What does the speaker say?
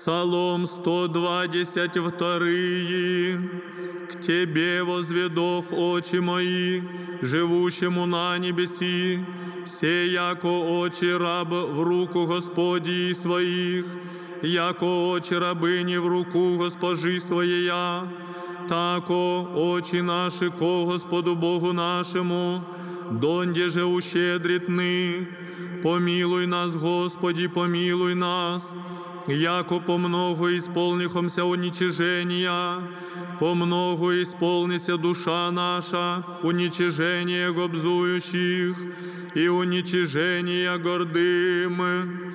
Псалом 122. К Тебе возведох очи мои, живущему на небеси, се яко очи раб в руку Господи своих, яко очи рабыни в руку госпожи своея, тако очи наши ко Господу Богу нашему, донде же ущедритны. Помилуй нас, Господи, помилуй нас, яко по много исполнихомся уничижения, по много исполнися душа наша, уничижение гобзующих и уничижение гордым.